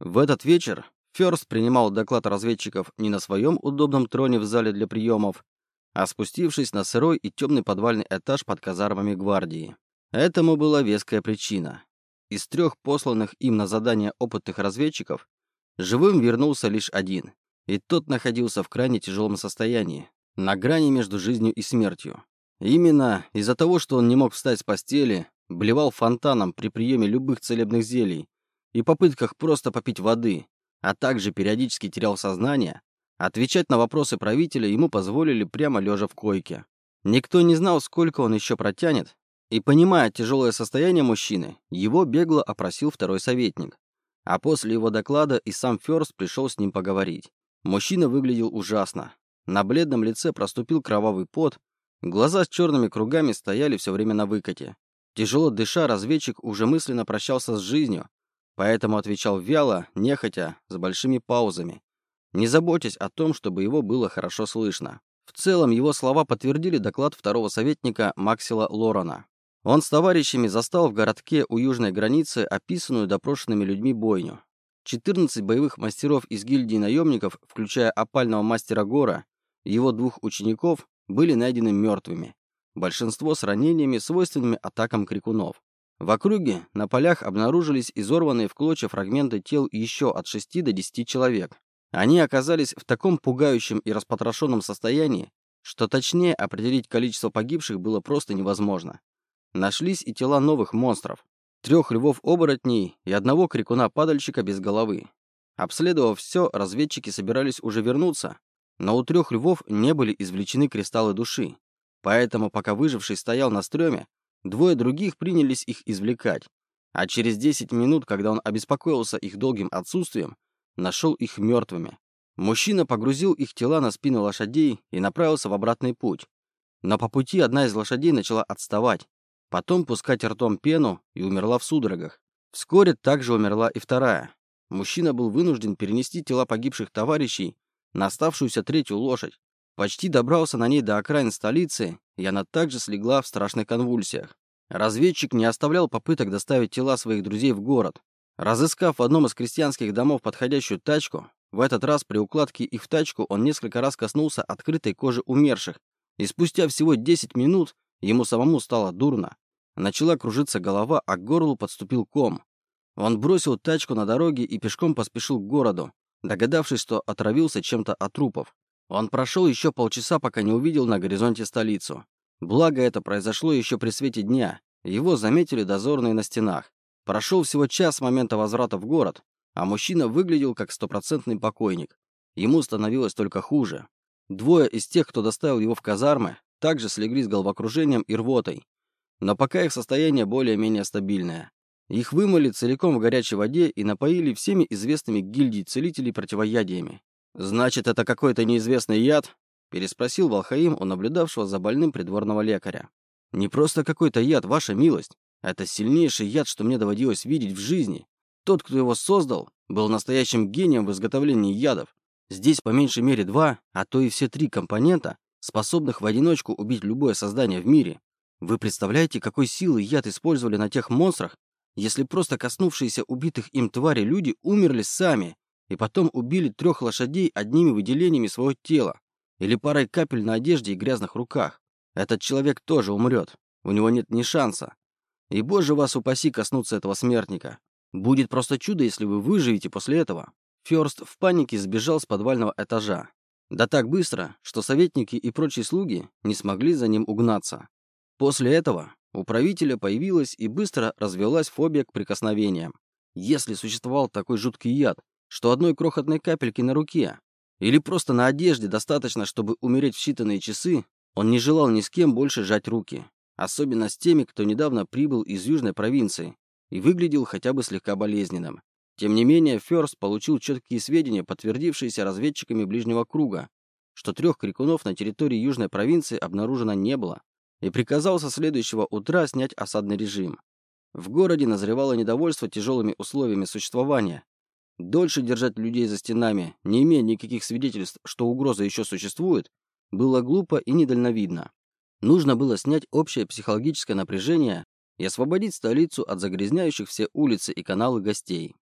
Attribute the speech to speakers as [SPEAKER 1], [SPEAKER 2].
[SPEAKER 1] В этот вечер Фёрст принимал доклад разведчиков не на своем удобном троне в зале для приемов, а спустившись на сырой и темный подвальный этаж под казармами гвардии. Этому была веская причина. Из трех посланных им на задание опытных разведчиков живым вернулся лишь один, и тот находился в крайне тяжелом состоянии, на грани между жизнью и смертью. Именно из-за того, что он не мог встать с постели, блевал фонтаном при приеме любых целебных зелий и попытках просто попить воды, а также периодически терял сознание, отвечать на вопросы правителя ему позволили прямо лежа в койке. Никто не знал, сколько он еще протянет, и, понимая тяжелое состояние мужчины, его бегло опросил второй советник. А после его доклада и сам Фёрст пришел с ним поговорить. Мужчина выглядел ужасно. На бледном лице проступил кровавый пот, глаза с черными кругами стояли все время на выкате. Тяжело дыша, разведчик уже мысленно прощался с жизнью, поэтому отвечал вяло, нехотя, с большими паузами, не заботясь о том, чтобы его было хорошо слышно. В целом, его слова подтвердили доклад второго советника Максила Лорана. Он с товарищами застал в городке у южной границы описанную допрошенными людьми бойню. 14 боевых мастеров из гильдии наемников, включая опального мастера Гора его двух учеников, были найдены мертвыми. Большинство с ранениями, свойственными атакам крикунов. В округе на полях обнаружились изорванные в клочья фрагменты тел еще от 6 до 10 человек. Они оказались в таком пугающем и распотрошенном состоянии, что точнее определить количество погибших было просто невозможно. Нашлись и тела новых монстров. Трех львов-оборотней и одного крикуна-падальщика без головы. Обследовав все, разведчики собирались уже вернуться, но у трех львов не были извлечены кристаллы души. Поэтому, пока выживший стоял на стреме, Двое других принялись их извлекать, а через 10 минут, когда он обеспокоился их долгим отсутствием, нашел их мертвыми. Мужчина погрузил их тела на спину лошадей и направился в обратный путь. Но по пути одна из лошадей начала отставать, потом пускать ртом пену и умерла в судорогах. Вскоре также умерла и вторая. Мужчина был вынужден перенести тела погибших товарищей на оставшуюся третью лошадь. Почти добрался на ней до окраин столицы и она также слегла в страшных конвульсиях. Разведчик не оставлял попыток доставить тела своих друзей в город. Разыскав в одном из крестьянских домов подходящую тачку, в этот раз при укладке их в тачку он несколько раз коснулся открытой кожи умерших, и спустя всего 10 минут ему самому стало дурно. Начала кружиться голова, а к горлу подступил ком. Он бросил тачку на дороге и пешком поспешил к городу, догадавшись, что отравился чем-то от трупов. Он прошел еще полчаса, пока не увидел на горизонте столицу. Благо это произошло еще при свете дня. Его заметили дозорные на стенах. Прошел всего час с момента возврата в город, а мужчина выглядел как стопроцентный покойник. Ему становилось только хуже. Двое из тех, кто доставил его в казармы, также слегли с головокружением и рвотой. Но пока их состояние более-менее стабильное. Их вымыли целиком в горячей воде и напоили всеми известными гильдии целителей противоядиями. «Значит, это какой-то неизвестный яд?» — переспросил Волхаим у наблюдавшего за больным придворного лекаря. «Не просто какой-то яд, ваша милость. Это сильнейший яд, что мне доводилось видеть в жизни. Тот, кто его создал, был настоящим гением в изготовлении ядов. Здесь по меньшей мере два, а то и все три компонента, способных в одиночку убить любое создание в мире. Вы представляете, какой силы яд использовали на тех монстрах, если просто коснувшиеся убитых им твари люди умерли сами, и потом убили трех лошадей одними выделениями своего тела или парой капель на одежде и грязных руках. Этот человек тоже умрет. У него нет ни шанса. И, боже вас упаси, коснуться этого смертника. Будет просто чудо, если вы выживете после этого. Фёрст в панике сбежал с подвального этажа. Да так быстро, что советники и прочие слуги не смогли за ним угнаться. После этого у правителя появилась и быстро развелась фобия к прикосновениям. Если существовал такой жуткий яд, что одной крохотной капельки на руке или просто на одежде достаточно, чтобы умереть в считанные часы, он не желал ни с кем больше жать руки, особенно с теми, кто недавно прибыл из южной провинции и выглядел хотя бы слегка болезненным. Тем не менее, Фёрст получил четкие сведения, подтвердившиеся разведчиками ближнего круга, что трех крикунов на территории южной провинции обнаружено не было, и приказал со следующего утра снять осадный режим. В городе назревало недовольство тяжелыми условиями существования, Дольше держать людей за стенами, не имея никаких свидетельств, что угроза еще существует, было глупо и недальновидно. Нужно было снять общее психологическое напряжение и освободить столицу от загрязняющих все улицы и каналы гостей.